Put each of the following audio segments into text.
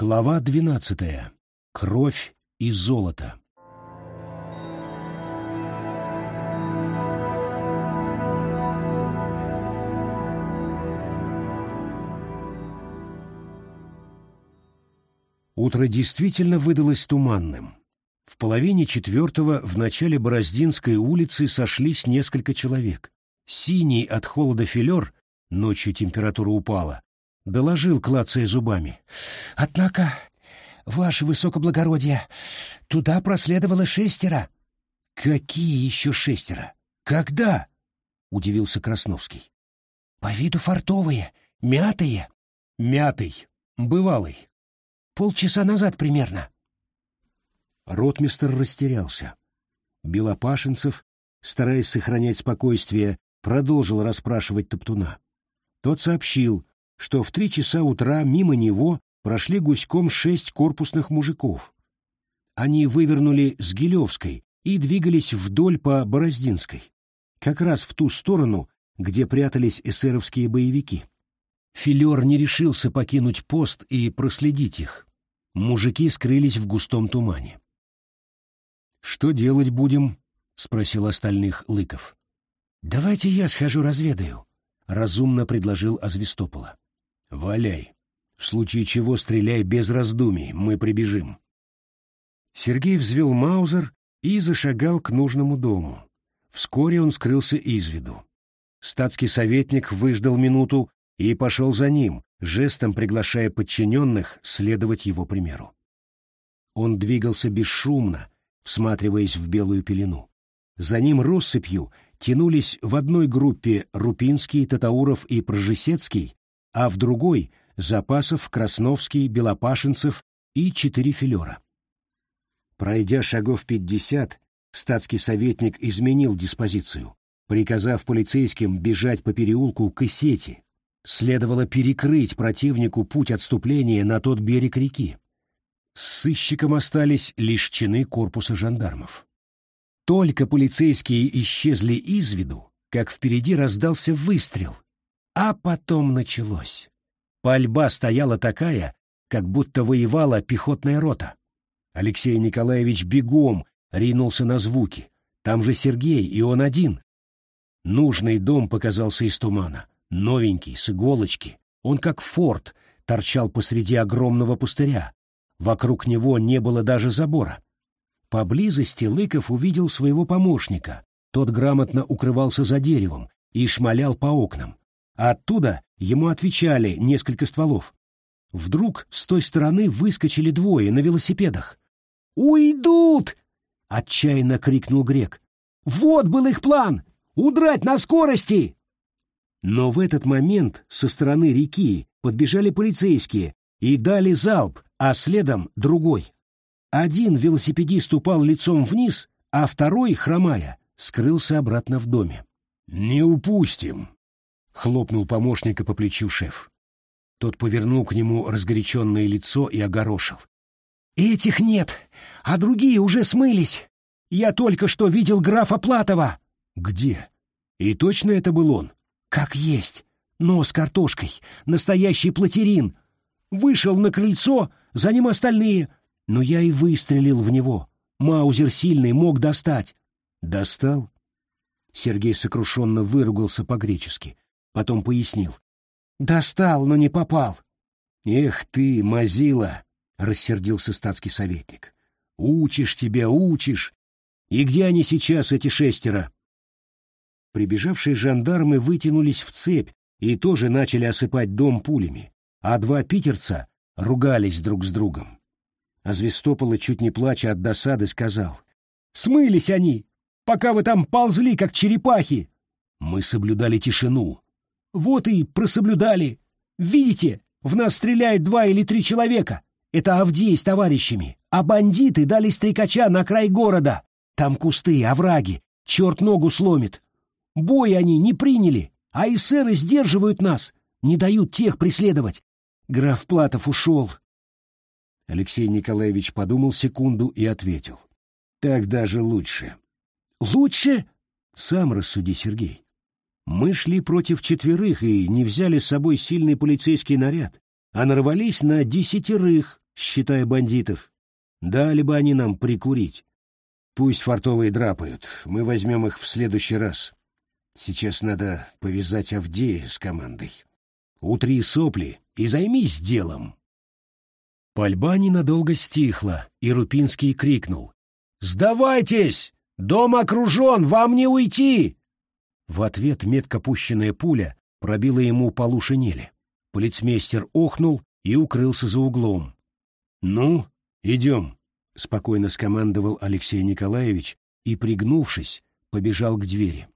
Глава двенадцатая. Кровь и золото. Утро действительно выдалось туманным. В половине четвертого в начале Бороздинской улицы сошлись несколько человек. Синий от холода филер, ночью температура упала, доложил, клацая зубами. «Однако, ваше высокоблагородие, туда проследовало шестеро». «Какие еще шестеро? Когда?» — удивился Красновский. «По виду фартовые, мятые». «Мятый, бывалый. Полчаса назад примерно». Ротмистер растерялся. Белопашенцев, стараясь сохранять спокойствие, продолжил расспрашивать Топтуна. Тот сообщил, что в три часа утра мимо него прошли гуськом шесть корпусных мужиков. Они вывернули с Гилевской и двигались вдоль по Бороздинской, как раз в ту сторону, где прятались эсеровские боевики. Филер не решился покинуть пост и проследить их. Мужики скрылись в густом тумане. «Что делать будем?» — спросил остальных Лыков. «Давайте я схожу разведаю», — разумно предложил Азвистопола. «Валяй. В случае чего стреляй без раздумий, мы прибежим». Сергей взвел маузер и зашагал к нужному дому. Вскоре он скрылся из виду. Статский советник выждал минуту и пошел за ним, жестом приглашая подчиненных следовать его примеру. Он двигался бесшумно, всматриваясь в белую пелену. За ним россыпью тянулись в одной группе Рупинский, Татауров и Прожесецкий, а в другой — Запасов, Красновский, Белопашенцев и четыре филера. Пройдя шагов пятьдесят, статский советник изменил диспозицию, приказав полицейским бежать по переулку к Исети. Следовало перекрыть противнику путь отступления на тот берег реки. С сыщиком остались лишь чины корпуса жандармов. Только полицейские исчезли из виду, как впереди раздался выстрел, а потом началось. Пальба стояла такая, как будто воевала пехотная рота. Алексей Николаевич бегом ринулся на звуки. Там же Сергей, и он один. Нужный дом показался из тумана. Новенький, с иголочки. Он как форт, торчал посреди огромного пустыря. Вокруг него не было даже забора. Поблизости Лыков увидел своего помощника. Тот грамотно укрывался за деревом и шмалял по окнам. А оттуда ему отвечали несколько стволов. Вдруг с той стороны выскочили двое на велосипедах. «Уйдут!» — отчаянно крикнул грек. «Вот был их план! Удрать на скорости!» Но в этот момент со стороны реки подбежали полицейские и дали залп, а следом другой. Один велосипедист упал лицом вниз, а второй, хромая, скрылся обратно в доме. «Не упустим!» — хлопнул помощника по плечу шеф. Тот повернул к нему разгоряченное лицо и огорошил. «Этих нет, а другие уже смылись. Я только что видел графа Платова». «Где? И точно это был он?» «Как есть. Но с картошкой. Настоящий платерин. Вышел на крыльцо, за ним остальные. Но я и выстрелил в него. Маузер сильный, мог достать. Достал? Сергей сокрушенно выругался по-гречески. Потом пояснил. Достал, но не попал. Эх ты, мазила, рассердился статский советник. Учишь тебя, учишь. И где они сейчас, эти шестеро? Прибежавшие жандармы вытянулись в цепь и тоже начали осыпать дом пулями, а два питерца ругались друг с другом. А Звестопола, чуть не плача от досады, сказал. «Смылись они, пока вы там ползли, как черепахи!» Мы соблюдали тишину. «Вот и прособлюдали. Видите, в нас стреляют два или три человека. Это Авдей с товарищами. А бандиты дали стрекача на край города. Там кусты, овраги. Черт ногу сломит. Бой они не приняли, а эсеры сдерживают нас, не дают тех преследовать. Граф Платов ушел, Алексей Николаевич подумал секунду и ответил. Так даже лучше. Лучше? Сам рассуди, Сергей. Мы шли против четверых и не взяли с собой сильный полицейский наряд, а нарвались на десятерых, считая бандитов. Дали бы они нам прикурить. Пусть фартовые драпают, мы возьмем их в следующий раз. Сейчас надо повязать Авдея с командой. Утри сопли и займись делом. Пальба ненадолго стихла, и Рупинский крикнул. «Сдавайтесь! Дом окружен, вам не уйти!» В ответ метко пущенная пуля пробила ему полу шинели. Полицмейстер охнул и укрылся за углом. «Ну, идем», — спокойно скомандовал Алексей Николаевич и, пригнувшись, побежал к двери.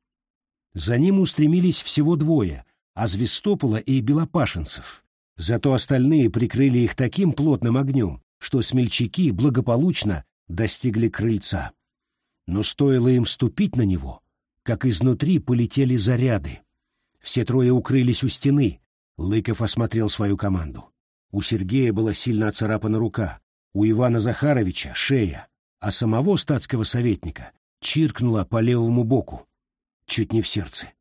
За ним устремились всего двое — Азвестопола и Белопашенцев. Зато остальные прикрыли их таким плотным огнем, что смельчаки благополучно достигли крыльца. Но стоило им ступить на него, как изнутри полетели заряды. Все трое укрылись у стены. Лыков осмотрел свою команду. У Сергея была сильно оцарапана рука, у Ивана Захаровича — шея, а самого статского советника чиркнула по левому боку, чуть не в сердце.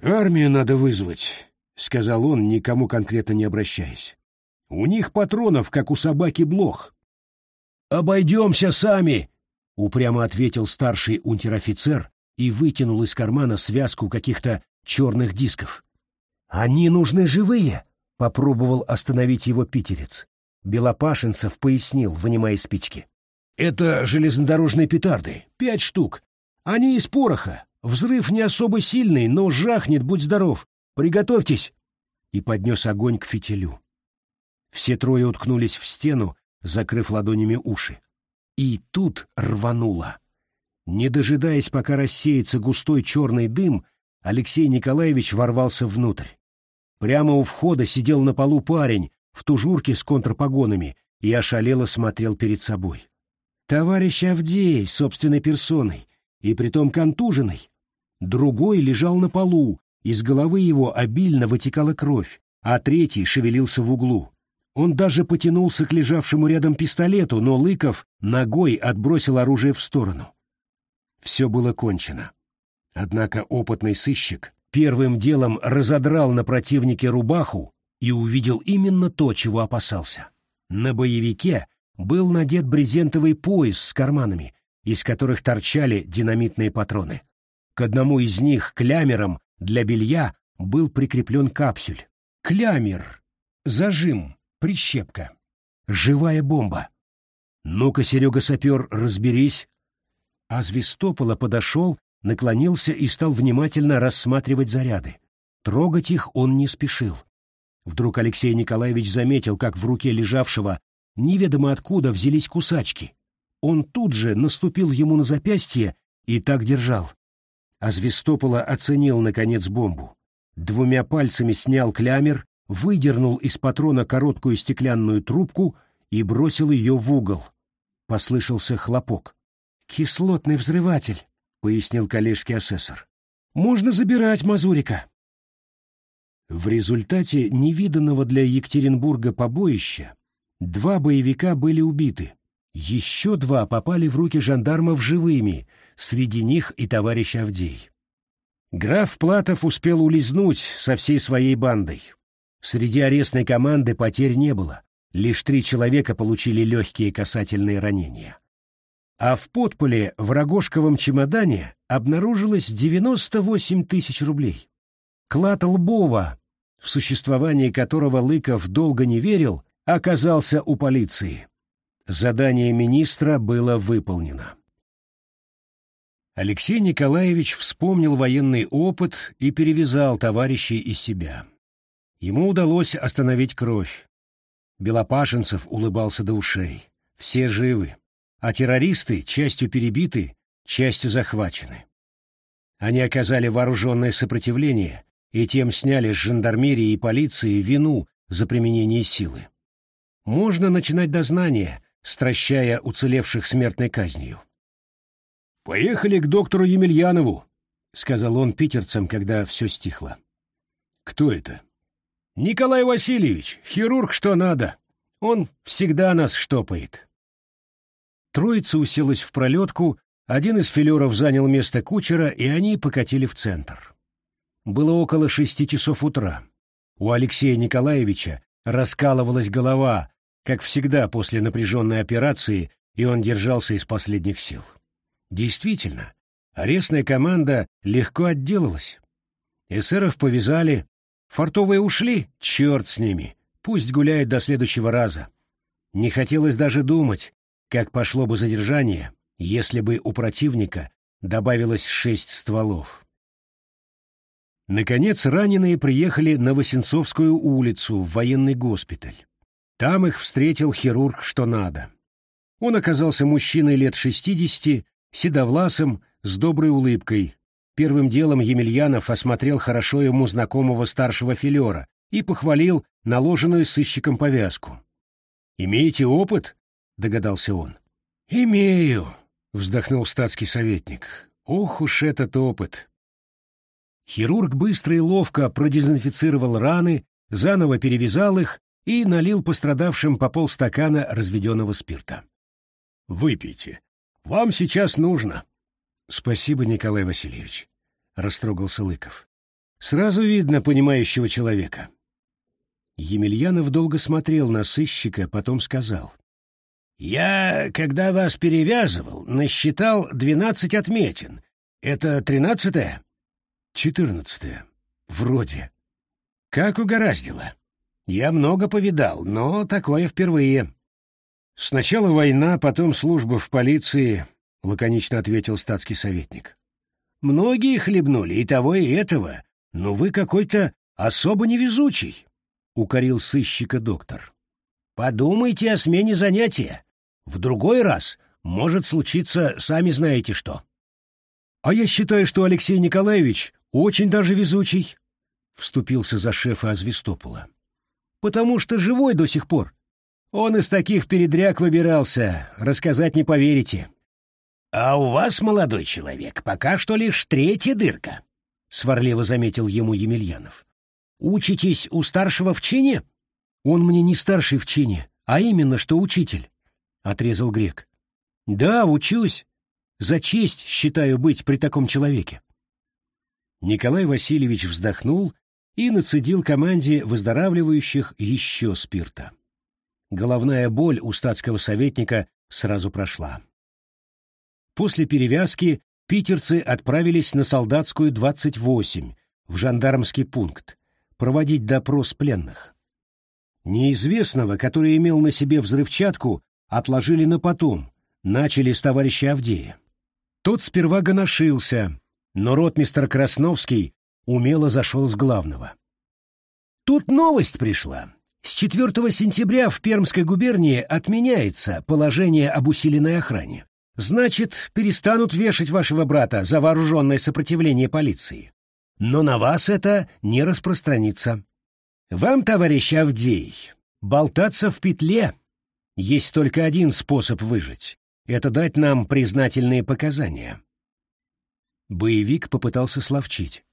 «Армию надо вызвать», — сказал он, никому конкретно не обращаясь. «У них патронов, как у собаки, блох». «Обойдемся сами», — упрямо ответил старший унтер-офицер и вытянул из кармана связку каких-то черных дисков. «Они нужны живые», Попробовал остановить его питерец. Белопашенцев пояснил, вынимая спички. «Это железнодорожные петарды, пять штук. Они из пороха. Взрыв не особо сильный, но жахнет, будь здоров. Приготовьтесь!» И поднес огонь к фитилю. Все трое уткнулись в стену, закрыв ладонями уши. И тут рвануло. Не дожидаясь, пока рассеется густой черный дым, Алексей Николаевич ворвался внутрь. Прямо у входа сидел на полу парень в тужурке с контрпогонами и ошалело смотрел перед собой. Товарищ Авдей собственной персоной, и притом контуженный. Другой лежал на полу, из головы его обильно вытекала кровь, а третий шевелился в углу. Он даже потянулся к лежавшему рядом пистолету, но Лыков ногой отбросил оружие в сторону. Все было кончено. Однако опытный сыщик первым делом разодрал на противнике рубаху и увидел именно то, чего опасался. На боевике был надет брезентовый пояс с карманами, из которых торчали динамитные патроны. К одному из них, клямером для белья, был прикреплен капсюль. Клямер, зажим, прищепка, живая бомба. Ну-ка, Серега-сапер, разберись. А Звестопола подошел наклонился и стал внимательно рассматривать заряды. Трогать их он не спешил. Вдруг Алексей Николаевич заметил, как в руке лежавшего неведомо откуда взялись кусачки. Он тут же наступил ему на запястье и так держал. А Звестопола оценил, наконец, бомбу. Двумя пальцами снял клямер, выдернул из патрона короткую стеклянную трубку и бросил ее в угол. Послышался хлопок. «Кислотный взрыватель», пояснил коллежский асессор. «Можно забирать Мазурика». В результате невиданного для Екатеринбурга побоища два боевика были убиты. Еще два попали в руки жандармов живыми, среди них и товарищ Авдей. Граф Платов успел улизнуть со всей своей бандой. Среди арестной команды потерь не было, лишь три человека получили легкие касательные ранения а в подполе в рогожковом чемодане обнаружилось 98 тысяч рублей. Клад Лбова, в существование которого Лыков долго не верил, оказался у полиции. Задание министра было выполнено. Алексей Николаевич вспомнил военный опыт и перевязал товарищей из себя. Ему удалось остановить кровь. Белопашенцев улыбался до ушей. Все живы а террористы частью перебиты, частью захвачены. Они оказали вооруженное сопротивление и тем сняли с жандармерии и полиции вину за применение силы. Можно начинать дознание, стращая уцелевших смертной казнью. «Поехали к доктору Емельянову», — сказал он питерцам, когда все стихло. «Кто это?» «Николай Васильевич, хирург что надо. Он всегда нас штопает». Троица уселась в пролетку, один из филеров занял место кучера, и они покатили в центр. Было около шести часов утра. У Алексея Николаевича раскалывалась голова, как всегда после напряженной операции, и он держался из последних сил. Действительно, арестная команда легко отделалась. Эсеров повязали, фартовые ушли, черт с ними, пусть гуляют до следующего раза. Не хотелось даже думать, как пошло бы задержание, если бы у противника добавилось шесть стволов. Наконец раненые приехали на Васенцовскую улицу в военный госпиталь. Там их встретил хирург что надо. Он оказался мужчиной лет шестидесяти, седовласым, с доброй улыбкой. Первым делом Емельянов осмотрел хорошо ему знакомого старшего филера и похвалил наложенную сыщиком повязку. «Имеете опыт?» — догадался он. «Имею», — вздохнул статский советник. «Ох уж этот опыт!» Хирург быстро и ловко продезинфицировал раны, заново перевязал их и налил пострадавшим по полстакана разведенного спирта. «Выпейте. Вам сейчас нужно». «Спасибо, Николай Васильевич», — растрогался Лыков. «Сразу видно понимающего человека». Емельянов долго смотрел на сыщика, потом сказал. «Я, когда вас перевязывал, насчитал двенадцать отметин. Это тринадцатая?» «Четырнадцатая. Вроде». «Как угораздило. Я много повидал, но такое впервые». «Сначала война, потом служба в полиции», — лаконично ответил статский советник. «Многие хлебнули и того, и этого, но вы какой-то особо невезучий», — укорил сыщика доктор. «Подумайте о смене занятия. В другой раз может случиться сами знаете что. А я считаю, что Алексей Николаевич очень даже везучий, вступился за шефа Азвистопола. Потому что живой до сих пор. Он из таких передряг выбирался, рассказать не поверите. А у вас, молодой человек, пока что лишь третья дырка, сварливо заметил ему Емельянов. Учитесь у старшего в чине? Он мне не старший в чине, а именно что учитель отрезал грек. Да, учусь. За честь считаю быть при таком человеке. Николай Васильевич вздохнул и нацедил команде выздоравливающих еще спирта. Головная боль у статского советника сразу прошла. После перевязки питерцы отправились на солдатскую 28 в жандармский пункт проводить допрос пленных. Неизвестного, который имел на себе взрывчатку, отложили на потом, начали с товарища Авдея. Тот сперва гоношился, но ротмистр Красновский умело зашел с главного. Тут новость пришла. С 4 сентября в Пермской губернии отменяется положение об усиленной охране. Значит, перестанут вешать вашего брата за вооруженное сопротивление полиции. Но на вас это не распространится. Вам, товарищ Авдей, болтаться в петле есть только один способ выжить — это дать нам признательные показания. Боевик попытался словчить.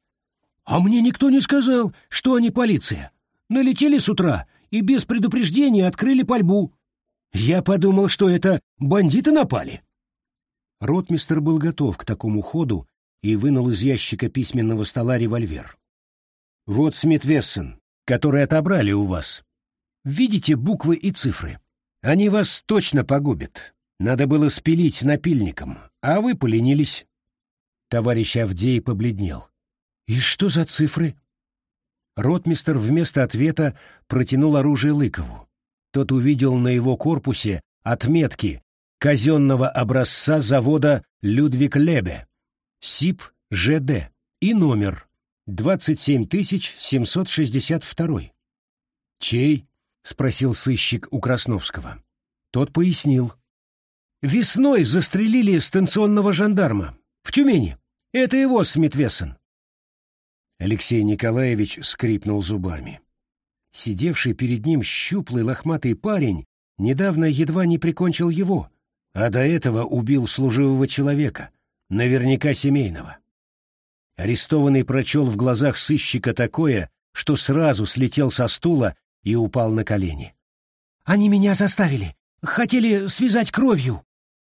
«А мне никто не сказал, что они полиция. Налетели с утра и без предупреждения открыли пальбу. Я подумал, что это бандиты напали». Ротмистер был готов к такому ходу и вынул из ящика письменного стола револьвер. «Вот Смит Вессон, который отобрали у вас. Видите буквы и цифры? Они вас точно погубят. Надо было спилить напильником, а вы поленились. Товарищ Авдей побледнел. И что за цифры? Ротмистер вместо ответа протянул оружие Лыкову. Тот увидел на его корпусе отметки казенного образца завода «Людвиг Лебе», СИП ЖД и номер 27762. Чей? — спросил сыщик у Красновского. Тот пояснил. «Весной застрелили станционного жандарма. В Тюмени. Это его Смитвессон». Алексей Николаевич скрипнул зубами. Сидевший перед ним щуплый лохматый парень недавно едва не прикончил его, а до этого убил служивого человека, наверняка семейного. Арестованный прочел в глазах сыщика такое, что сразу слетел со стула и упал на колени. «Они меня заставили! Хотели связать кровью!»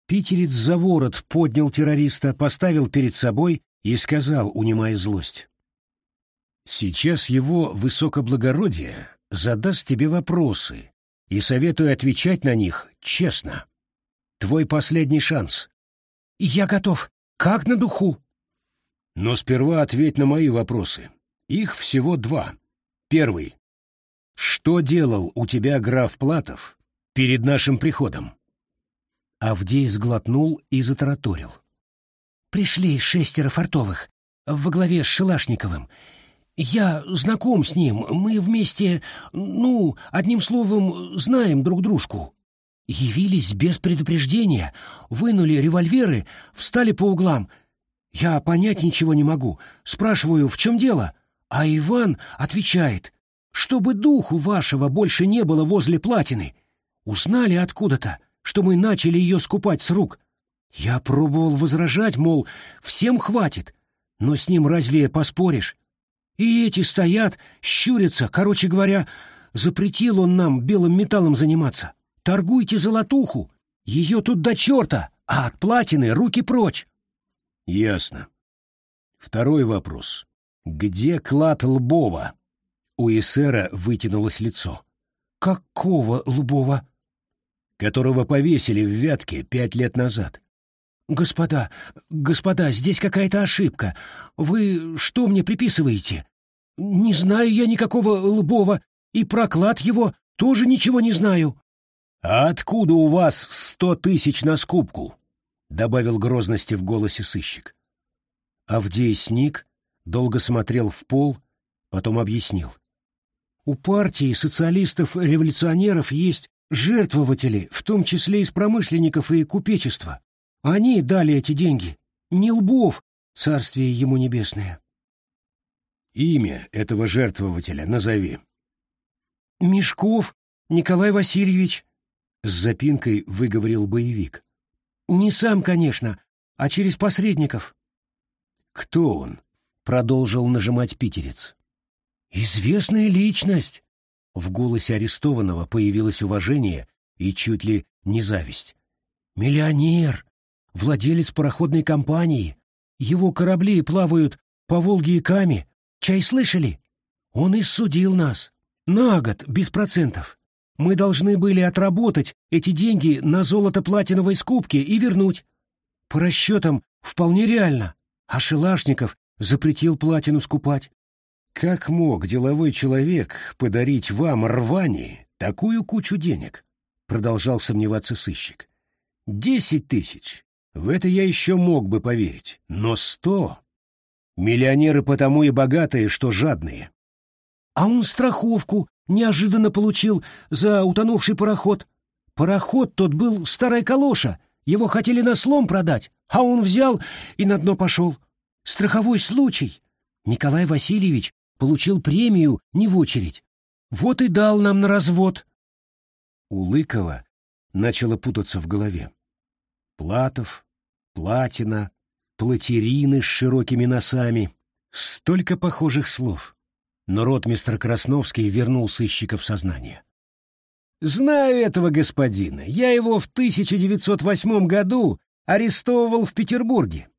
Питерец за ворот поднял террориста, поставил перед собой и сказал, унимая злость. «Сейчас его высокоблагородие задаст тебе вопросы, и советую отвечать на них честно. Твой последний шанс. Я готов. Как на духу. Но сперва ответь на мои вопросы. Их всего два. Первый. Что делал у тебя граф Платов перед нашим приходом? Авдей сглотнул и затараторил. Пришли шестеро фартовых во главе с Шелашниковым. Я знаком с ним, мы вместе, ну, одним словом, знаем друг дружку. Явились без предупреждения, вынули револьверы, встали по углам. Я понять ничего не могу. Спрашиваю, в чем дело? А Иван отвечает, чтобы духу вашего больше не было возле платины. Узнали откуда-то, что мы начали ее скупать с рук. Я пробовал возражать, мол, всем хватит, но с ним разве поспоришь? И эти стоят, щурятся, короче говоря, запретил он нам белым металлом заниматься. Торгуйте золотуху, ее тут до черта, а от платины руки прочь. Ясно. Второй вопрос. Где клад Лбова? У эсера вытянулось лицо. Какого Лбова? Которого повесили в Вятке пять лет назад. «Господа, господа, здесь какая-то ошибка. Вы что мне приписываете? Не знаю я никакого Лбова, и проклад его тоже ничего не знаю». «А откуда у вас сто тысяч на скупку?» — добавил грозности в голосе сыщик. Авдей сник, долго смотрел в пол, потом объяснил. «У партии социалистов-революционеров есть жертвователи, в том числе из промышленников и купечества. Они дали эти деньги. Не Лбов, царствие ему небесное. Имя этого жертвователя назови. Мешков Николай Васильевич. С запинкой выговорил боевик. Не сам, конечно, а через посредников. Кто он? Продолжил нажимать питерец. Известная личность. В голосе арестованного появилось уважение и чуть ли не зависть. Миллионер, владелец пароходной компании. Его корабли плавают по Волге и Каме. Чай слышали? Он иссудил нас. На год, без процентов. Мы должны были отработать эти деньги на золото-платиновой скупке и вернуть. По расчетам, вполне реально. А Шелашников запретил платину скупать. Как мог деловой человек подарить вам, рвани, такую кучу денег? Продолжал сомневаться сыщик. Десять тысяч. В это я еще мог бы поверить. Но сто... Миллионеры потому и богатые, что жадные. А он страховку неожиданно получил за утонувший пароход. Пароход тот был старая калоша, его хотели на слом продать, а он взял и на дно пошел. Страховой случай. Николай Васильевич получил премию не в очередь. Вот и дал нам на развод. У Лыкова начало путаться в голове. Платов, платина, платерины с широкими носами. Столько похожих слов. Но ротмистр Красновский вернул сыщика в сознание. «Знаю этого господина. Я его в 1908 году арестовывал в Петербурге.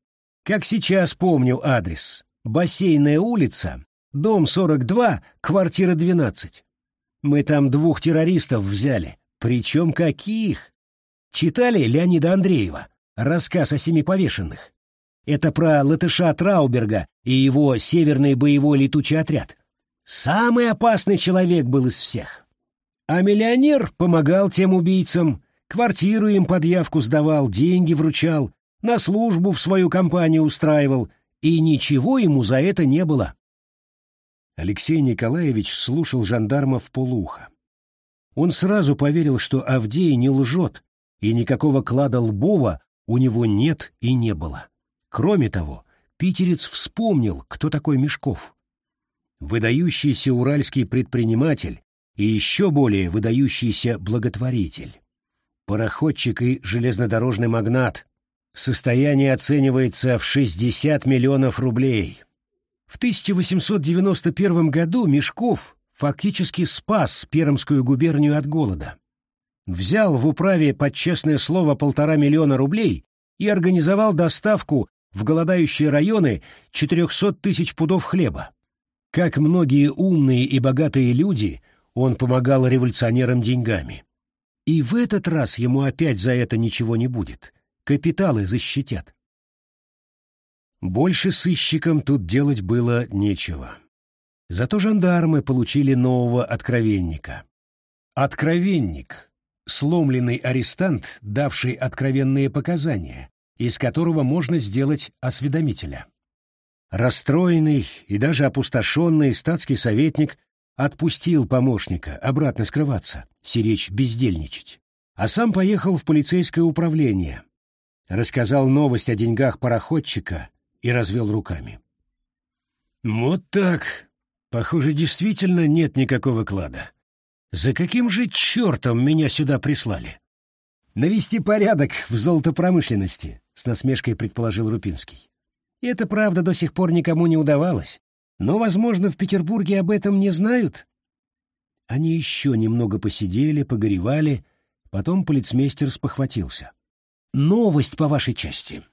Как сейчас помню адрес. Бассейная улица, дом 42, квартира 12. Мы там двух террористов взяли. Причем каких? Читали Леонида Андреева? Рассказ о семи повешенных. Это про латыша Трауберга и его северный боевой летучий отряд. Самый опасный человек был из всех. А миллионер помогал тем убийцам, квартиру им под явку сдавал, деньги вручал, на службу в свою компанию устраивал, и ничего ему за это не было. Алексей Николаевич слушал жандарма в полуха. Он сразу поверил, что Авдей не лжет, и никакого клада Лбова у него нет и не было. Кроме того, питерец вспомнил, кто такой Мешков. Выдающийся уральский предприниматель и еще более выдающийся благотворитель. Пароходчик и железнодорожный магнат. Состояние оценивается в 60 миллионов рублей. В 1891 году Мешков фактически спас Пермскую губернию от голода взял в управе под честное слово полтора миллиона рублей и организовал доставку в голодающие районы 400 тысяч пудов хлеба. Как многие умные и богатые люди, Он помогал революционерам деньгами. И в этот раз ему опять за это ничего не будет. Капиталы защитят. Больше сыщикам тут делать было нечего. Зато жандармы получили нового откровенника. Откровенник — сломленный арестант, давший откровенные показания, из которого можно сделать осведомителя. Расстроенный и даже опустошенный статский советник отпустил помощника обратно скрываться, сиречь бездельничать, а сам поехал в полицейское управление, рассказал новость о деньгах пароходчика и развел руками. «Вот так. Похоже, действительно нет никакого клада. За каким же чертом меня сюда прислали?» «Навести порядок в золотопромышленности», — с насмешкой предположил Рупинский. И это, правда, до сих пор никому не удавалось. Но, возможно, в Петербурге об этом не знают. Они еще немного посидели, погоревали, потом полицмейстер спохватился. «Новость по вашей части.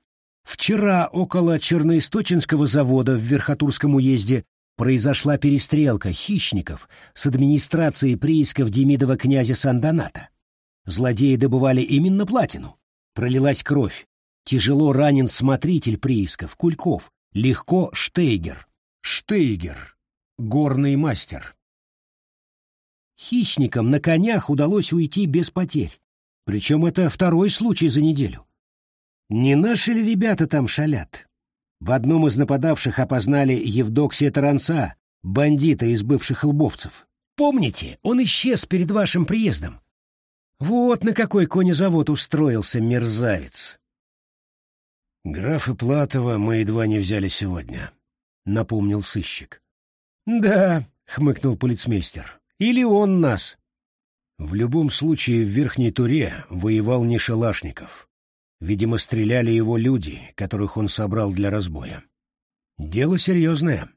Вчера около Черноисточинского завода в Верхотурском уезде произошла перестрелка хищников с администрацией приисков Демидова князя Сан-Доната. Злодеи добывали именно платину. Пролилась кровь. Тяжело ранен смотритель приисков, Кульков, легко Штейгер. Штейгер, горный мастер. Хищникам на конях удалось уйти без потерь. Причем это второй случай за неделю. Не наши ли ребята там шалят? В одном из нападавших опознали Евдоксия Таранца, бандита из бывших лбовцев. Помните, он исчез перед вашим приездом. Вот на какой конезавод устроился мерзавец. «Графа Платова мы едва не взяли сегодня», — напомнил сыщик. «Да», — хмыкнул полицмейстер, — «или он нас». В любом случае в Верхней Туре воевал не Шалашников. Видимо, стреляли его люди, которых он собрал для разбоя. Дело серьезное.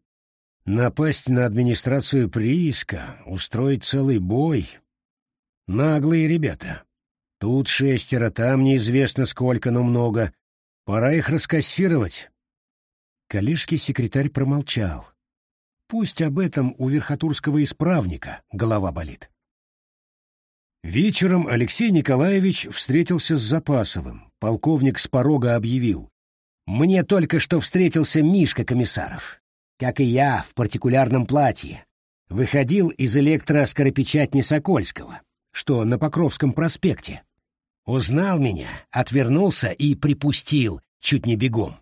Напасть на администрацию прииска, устроить целый бой. Наглые ребята. Тут шестеро, там неизвестно сколько, но много, Пора их раскассировать. Калишский секретарь промолчал. Пусть об этом у верхотурского исправника голова болит. Вечером Алексей Николаевич встретился с Запасовым. Полковник с порога объявил. «Мне только что встретился Мишка Комиссаров. Как и я, в партикулярном платье. Выходил из электроскоропечатни Сокольского, что на Покровском проспекте. Узнал меня, отвернулся и припустил, чуть не бегом.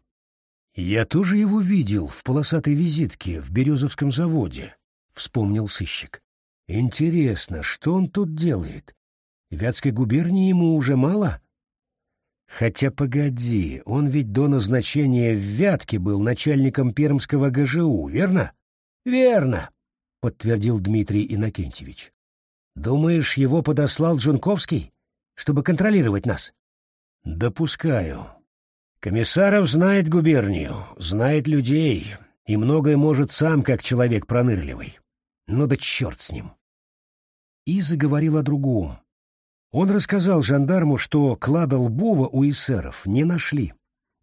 «Я тоже его видел в полосатой визитке в Березовском заводе», — вспомнил сыщик. «Интересно, что он тут делает? Вятской губернии ему уже мало?» «Хотя погоди, он ведь до назначения в Вятке был начальником Пермского ГЖУ, верно?» «Верно», — подтвердил Дмитрий Иннокентьевич. «Думаешь, его подослал Джунковский?» чтобы контролировать нас? Допускаю. Комиссаров знает губернию, знает людей, и многое может сам, как человек пронырливый. Ну да черт с ним. И заговорил о другом. Он рассказал жандарму, что клада Лбова у эсеров не нашли.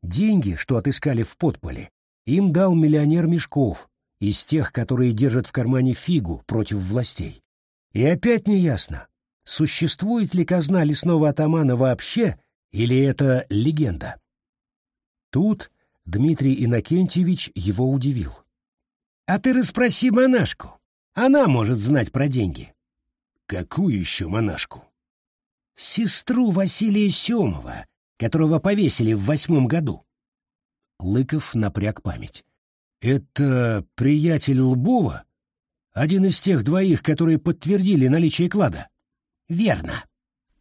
Деньги, что отыскали в подполе, им дал миллионер Мешков, из тех, которые держат в кармане фигу против властей. И опять неясно, существует ли казна лесного атамана вообще, или это легенда. Тут Дмитрий Иннокентьевич его удивил. «А ты расспроси монашку. Она может знать про деньги». «Какую еще монашку?» «Сестру Василия Семова, которого повесили в восьмом году». Лыков напряг память. «Это приятель Лбова? Один из тех двоих, которые подтвердили наличие клада?» Верно.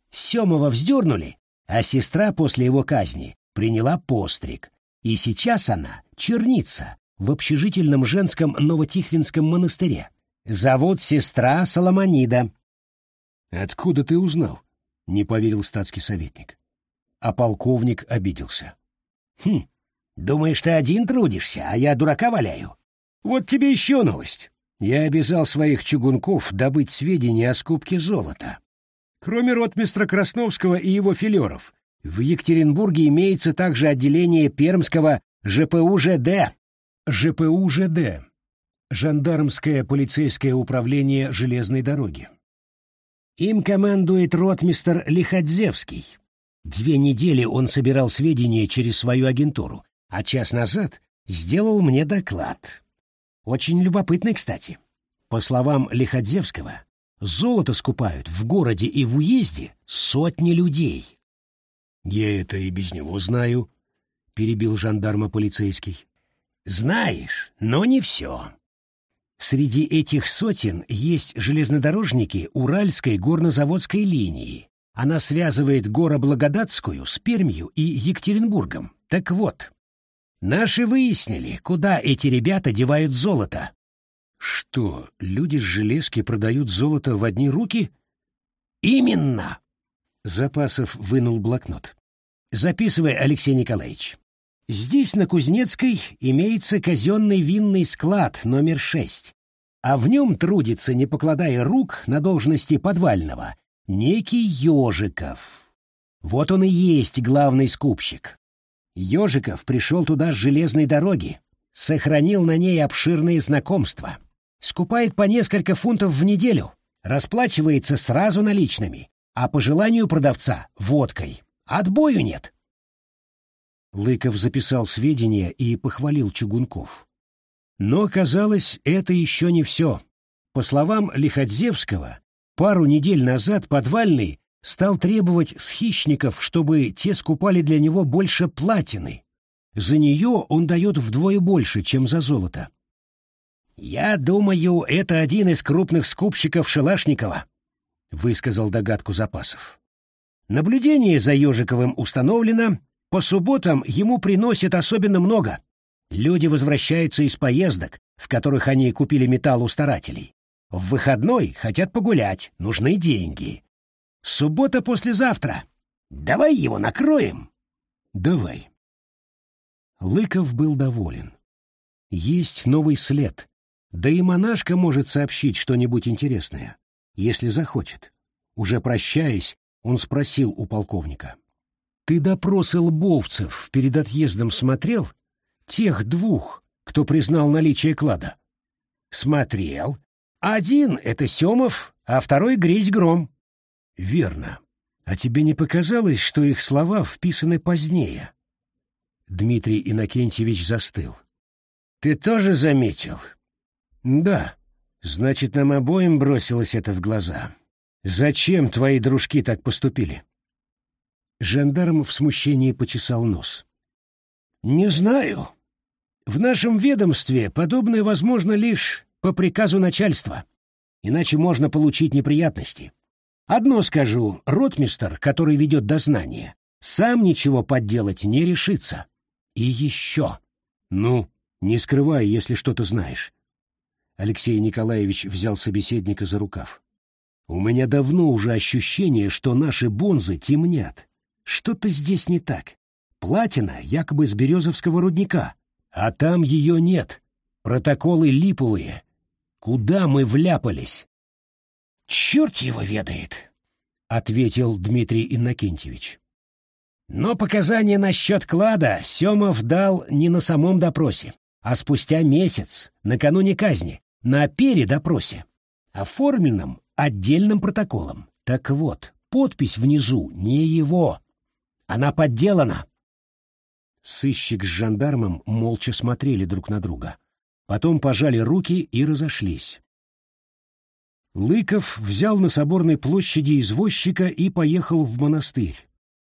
Семова вздернули, а сестра после его казни приняла постриг, и сейчас она черница в общежительном женском Новотихвинском монастыре. Зовут сестра Соломонида. «Откуда ты узнал?» — не поверил статский советник. А полковник обиделся. «Хм, думаешь, ты один трудишься, а я дурака валяю? Вот тебе еще новость. Я обязал своих чугунков добыть сведения о скупке золота. Кроме ротмистра Красновского и его филеров, в Екатеринбурге имеется также отделение Пермского ЖПУ-ЖД. ЖПУ-ЖД жандармское полицейское управление железной дороги. Им командует ротмистер Лиходзевский. Две недели он собирал сведения через свою агентуру, а час назад сделал мне доклад. Очень любопытный, кстати. По словам Лиходзевского, золото скупают в городе и в уезде сотни людей. «Я это и без него знаю», — перебил жандарма полицейский. «Знаешь, но не все. Среди этих сотен есть железнодорожники Уральской горнозаводской линии. Она связывает Гороблагодатскую с Пермью и Екатеринбургом. Так вот, наши выяснили, куда эти ребята девают золото. Что, люди с железки продают золото в одни руки? Именно! Запасов вынул блокнот. Записывай, Алексей Николаевич. Здесь, на Кузнецкой, имеется казенный винный склад номер шесть, а в нем трудится, не покладая рук на должности подвального, некий Ежиков. Вот он и есть главный скупщик. Ежиков пришел туда с железной дороги, сохранил на ней обширные знакомства, скупает по несколько фунтов в неделю, расплачивается сразу наличными, а по желанию продавца — водкой. Отбою нет. Лыков записал сведения и похвалил Чугунков. Но, казалось, это еще не все. По словам Лиходзевского, пару недель назад подвальный стал требовать с хищников, чтобы те скупали для него больше платины. За нее он дает вдвое больше, чем за золото. «Я думаю, это один из крупных скупщиков Шелашникова», — высказал догадку Запасов. Наблюдение за Ежиковым установлено, по субботам ему приносят особенно много. Люди возвращаются из поездок, в которых они купили металл у старателей. В выходной хотят погулять, нужны деньги. Суббота послезавтра. Давай его накроем. Давай. Лыков был доволен. Есть новый след. Да и монашка может сообщить что-нибудь интересное, если захочет. Уже прощаясь, он спросил у полковника. Ты допросы лбовцев перед отъездом смотрел? Тех двух, кто признал наличие клада? Смотрел. Один — это Семов, а второй — Гресь Гром. Верно. А тебе не показалось, что их слова вписаны позднее? Дмитрий Иннокентьевич застыл. Ты тоже заметил? Да. Значит, нам обоим бросилось это в глаза. Зачем твои дружки так поступили? Жандарм в смущении почесал нос. «Не знаю. В нашем ведомстве подобное возможно лишь по приказу начальства. Иначе можно получить неприятности. Одно скажу, ротмистер, который ведет дознание, сам ничего подделать не решится. И еще. Ну, не скрывай, если что-то знаешь». Алексей Николаевич взял собеседника за рукав. «У меня давно уже ощущение, что наши бонзы темнят. Что-то здесь не так. Платина якобы с березовского рудника, а там ее нет. Протоколы липовые. Куда мы вляпались? Черт его ведает, — ответил Дмитрий Иннокентьевич. Но показания насчет клада Семов дал не на самом допросе, а спустя месяц, накануне казни, на передопросе, оформленном отдельным протоколом. Так вот, подпись внизу не его, она подделана!» Сыщик с жандармом молча смотрели друг на друга. Потом пожали руки и разошлись. Лыков взял на соборной площади извозчика и поехал в монастырь.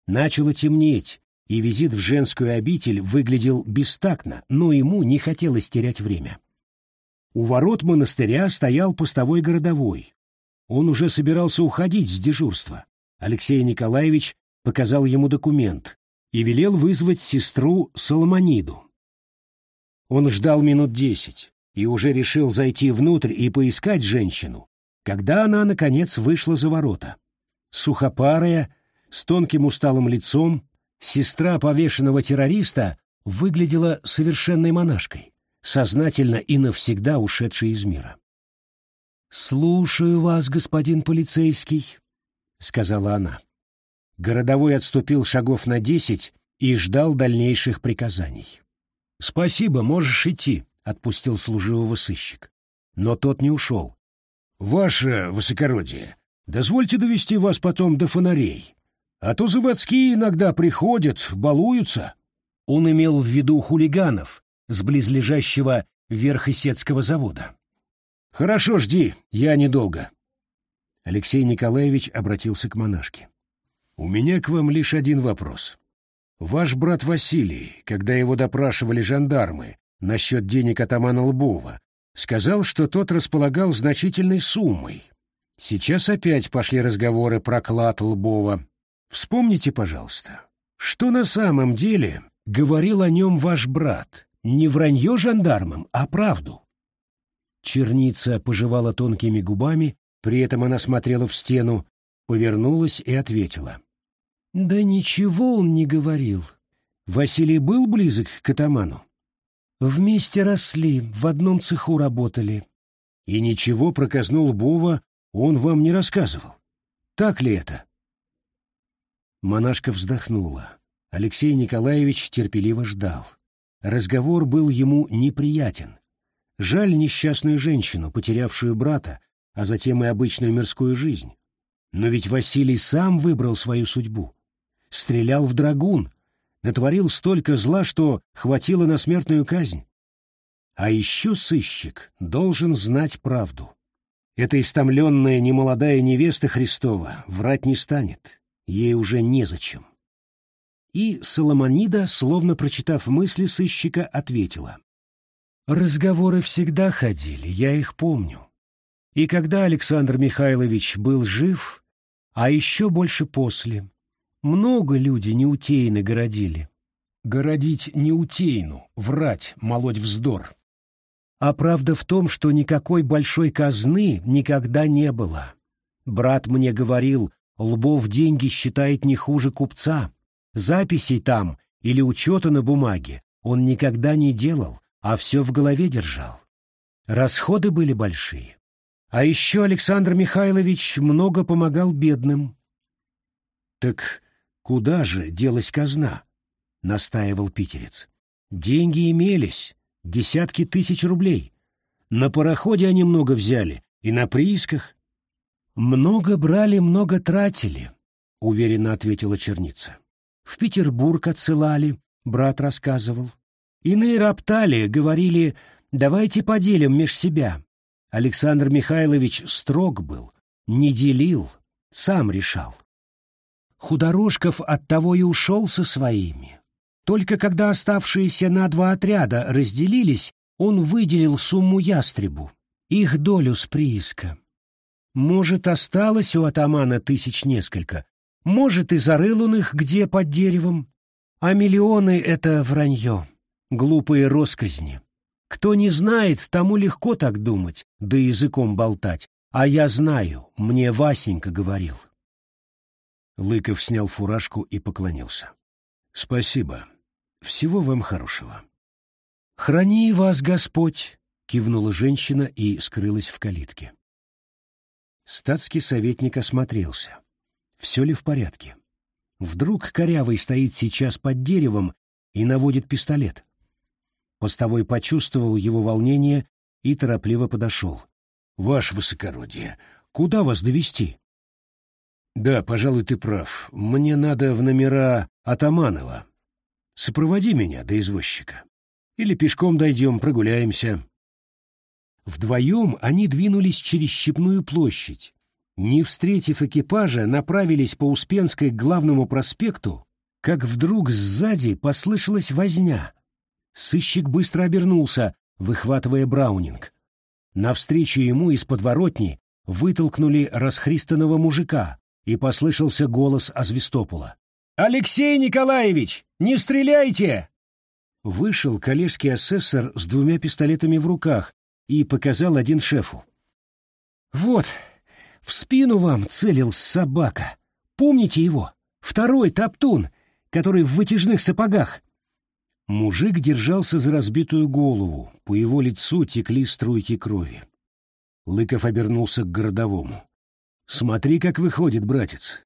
Начало темнеть, и визит в женскую обитель выглядел бестактно, но ему не хотелось терять время. У ворот монастыря стоял постовой городовой. Он уже собирался уходить с дежурства. Алексей Николаевич показал ему документ и велел вызвать сестру Соломониду. Он ждал минут десять и уже решил зайти внутрь и поискать женщину, когда она, наконец, вышла за ворота. Сухопарая, с тонким усталым лицом, сестра повешенного террориста выглядела совершенной монашкой, сознательно и навсегда ушедшей из мира. «Слушаю вас, господин полицейский», — сказала она. Городовой отступил шагов на десять и ждал дальнейших приказаний. «Спасибо, можешь идти», — отпустил служивого сыщик. но тот не ушел. «Ваше высокородие, дозвольте довести вас потом до фонарей, а то заводские иногда приходят, балуются». Он имел в виду хулиганов с близлежащего Верхесецкого завода. «Хорошо, жди, я недолго». Алексей Николаевич обратился к монашке. «У меня к вам лишь один вопрос. Ваш брат Василий, когда его допрашивали жандармы насчет денег атамана Лбова, сказал, что тот располагал значительной суммой. Сейчас опять пошли разговоры про клад Лбова. Вспомните, пожалуйста, что на самом деле говорил о нем ваш брат? Не вранье жандармам, а правду. Черница пожевала тонкими губами, при этом она смотрела в стену, повернулась и ответила. Да ничего он не говорил. Василий был близок к атаману? Вместе росли, в одном цеху работали. И ничего про казну Лбова он вам не рассказывал. Так ли это? Монашка вздохнула. Алексей Николаевич терпеливо ждал. Разговор был ему неприятен. Жаль несчастную женщину, потерявшую брата, а затем и обычную мирскую жизнь. Но ведь Василий сам выбрал свою судьбу стрелял в драгун, натворил столько зла, что хватило на смертную казнь. А еще сыщик должен знать правду. Эта истомленная немолодая невеста Христова врать не станет, ей уже незачем. И Соломонида, словно прочитав мысли сыщика, ответила. «Разговоры всегда ходили, я их помню. И когда Александр Михайлович был жив, а еще больше после, много люди неутейно городили. Городить неутейну, врать, молоть вздор. А правда в том, что никакой большой казны никогда не было. Брат мне говорил, Лбов деньги считает не хуже купца. Записей там или учета на бумаге он никогда не делал, а все в голове держал. Расходы были большие. А еще Александр Михайлович много помогал бедным. Так Куда же делась казна? — настаивал питерец. Деньги имелись, десятки тысяч рублей. На пароходе они много взяли, и на приисках. Много брали, много тратили, — уверенно ответила черница. В Петербург отсылали, брат рассказывал. Иные роптали, говорили, давайте поделим меж себя. Александр Михайлович строг был, не делил, сам решал. Худорожков оттого и ушел со своими. Только когда оставшиеся на два отряда разделились, он выделил сумму ястребу, их долю с прииска. Может, осталось у атамана тысяч несколько, может, и зарыл он их где под деревом. А миллионы — это вранье, глупые росказни. Кто не знает, тому легко так думать, да языком болтать. А я знаю, мне Васенька говорил. Лыков снял фуражку и поклонился. «Спасибо. Всего вам хорошего». «Храни вас Господь!» — кивнула женщина и скрылась в калитке. Статский советник осмотрелся. Все ли в порядке? Вдруг Корявый стоит сейчас под деревом и наводит пистолет. Постовой почувствовал его волнение и торопливо подошел. «Ваше высокородие, куда вас довести? Да, пожалуй, ты прав. Мне надо в номера Атаманова. Сопроводи меня до извозчика. Или пешком дойдем, прогуляемся. Вдвоем они двинулись через Щепную площадь. Не встретив экипажа, направились по Успенской к главному проспекту, как вдруг сзади послышалась возня. Сыщик быстро обернулся, выхватывая Браунинг. Навстречу ему из подворотни вытолкнули расхристанного мужика, и послышался голос Азвистопула. «Алексей Николаевич, не стреляйте!» Вышел коллежский асессор с двумя пистолетами в руках и показал один шефу. «Вот, в спину вам целил собака. Помните его? Второй топтун, который в вытяжных сапогах». Мужик держался за разбитую голову, по его лицу текли струйки крови. Лыков обернулся к городовому. Смотри, как выходит, братец.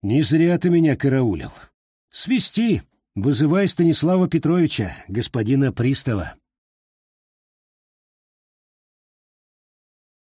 Не зря ты меня караулил. Свисти, вызывай Станислава Петровича, господина пристава.